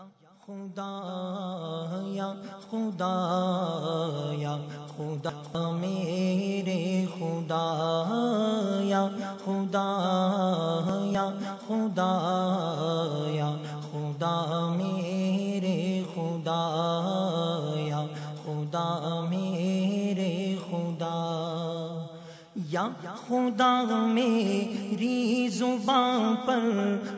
خدا یا خدا یا خدا میرے خدا یا خدا یا خدا یا خدا میرے خدا یا خدا میرے خدا یا خدا میری زبان پر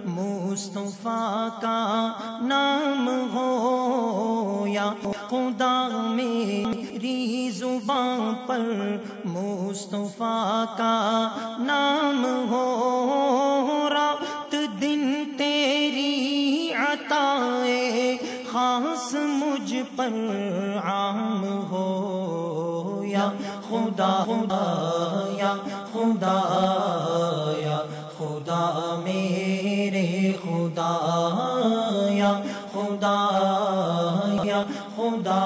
مصطفیٰ کا نام ہو یا خدا میری زبان پر مصطفیٰ کا نام ہو رات دن تیری عطا خاص مجھ پر عام ہو یا خدا خدا یا خدا یا خدا میرے خدا یا خدا یا خدا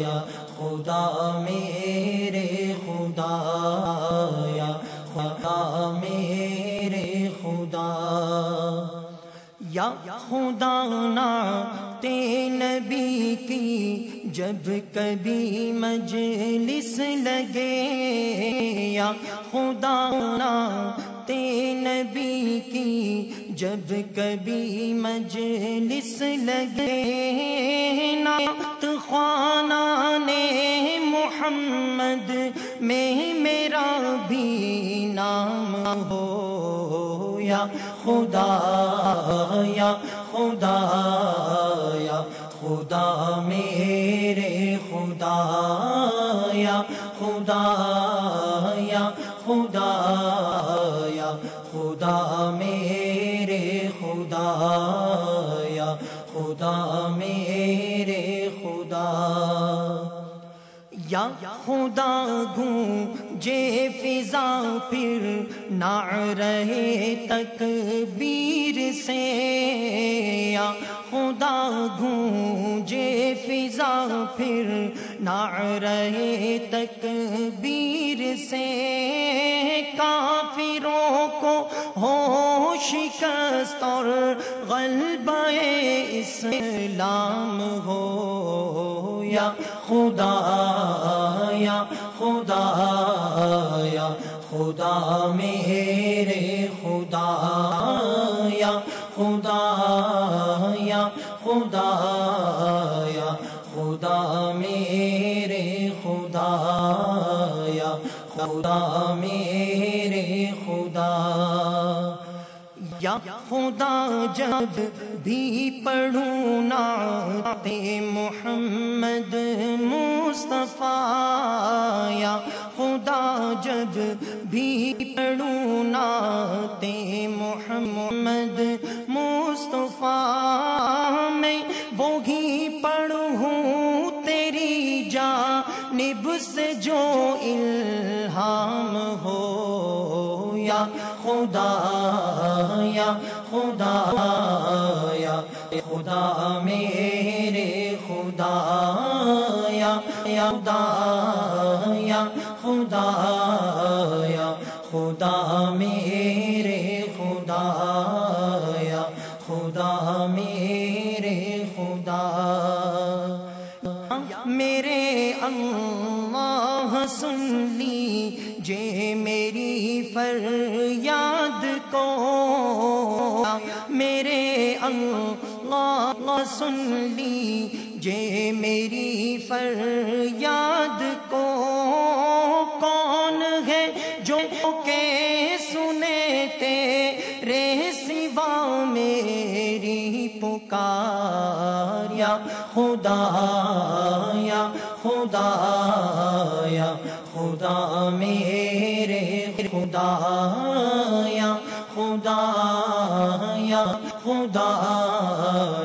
یا خدا میرے خدا یا خدا میرے خدا یا خدا نا نبی کی جب کبھی مجلس لگے، یا خدا نا نبی کی، جب کبھی مجلس لگے نات خانہ نے محمد میں میرا بھی نام ہو، یا خدا یا خدا، یا خدا میرے خدا یا خدا یا خدا یا خدا میرے خدا یا خدا میرے یا خدا گوں جے فضا پھر نہ رہے تک سے۔ یا خدا گونجے فضا پھر نہ رہے تک سے۔ کافروں کو ہو شکست اور غلبہ اسلام یا خدا یا خدا یا خدا میرے خدا یا خدا یا خدا یا خدا میرے خدا یا خدا میرے خدا یا خدا جب بھی پڑھوں نعت محمد مصطفیٰ، یا خدا جب بھی پڑھوں نعت محمد مصطفیٰ، میں وہی پڑھوں تیری جانب سے جو الہام ہو، یا خدا یا خدا یا خدا میرے خدا یا خدا یا خدا یا خدا میرے خدا اللہ سن لی جے میری فریاد کو۔ میرے اللہ سن لی، جے میری فریاد کو۔ کون ہے جو کہ سنے تیرے سوا میری پکار یا خدا یا خدا یا خدا میرے خدا یا خدا یا خدا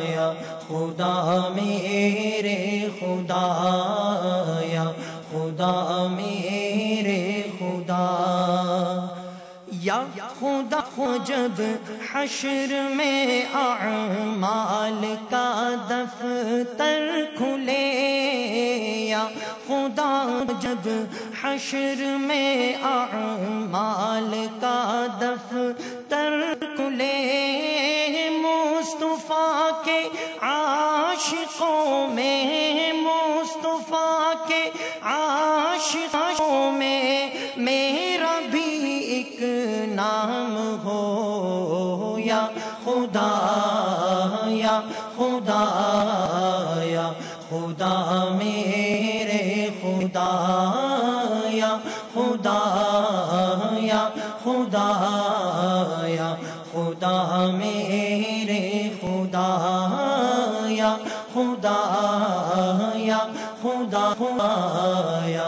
یا خدا میرے خدا یا خدا میرے، خدا، یا خدا جب حشر میں اعمال کا دفتر کھلے جب حشر میں اعمال کا دفتر کھلے، مصطفیٰ مصطفیٰ کے عاشقوں میں، مصطفیٰ کے عاشقوں میں میرا بھی ایک نام ہو، یا خدا یا خدا یا خدا میرے خدا یا خدا یا خدا یا خدا میرے خدا یا خدا یا خدا خدا یا